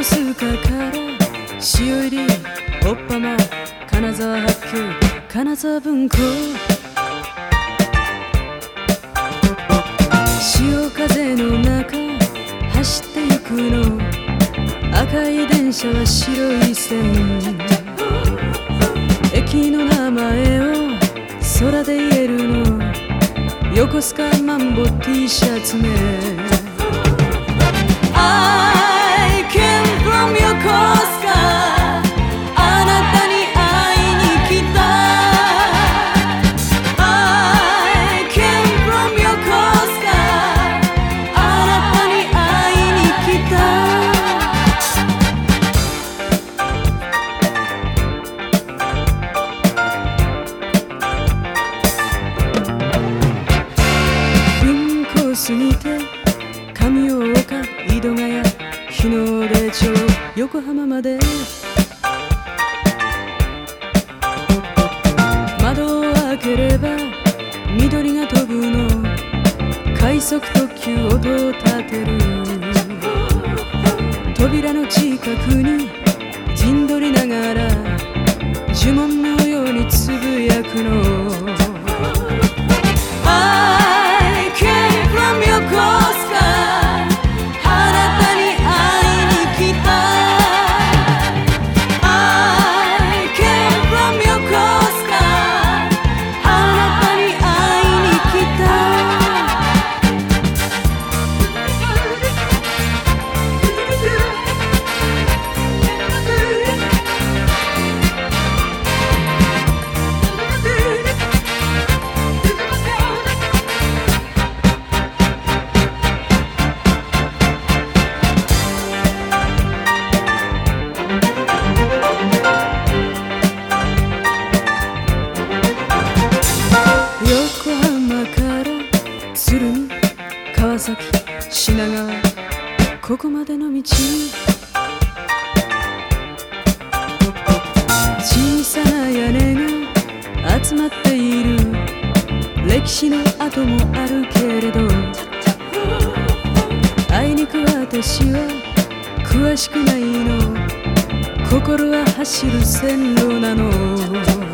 横須賀から潮入りおっぱま金沢発給金沢文庫。潮風の中走ってゆくの。赤い電車は白い線。駅の名前を空で言えるの。横須賀マンボ T シャツね。過ぎて上岡井戸ヶ谷日の出町横浜まで。窓を開ければ緑が飛ぶの。快速特急音を立てる扉の近くに品川ここまでの道。小さな屋根が集まっている。歴史の跡もあるけれど。あいにく私は詳しくないの。心は走る線路なの。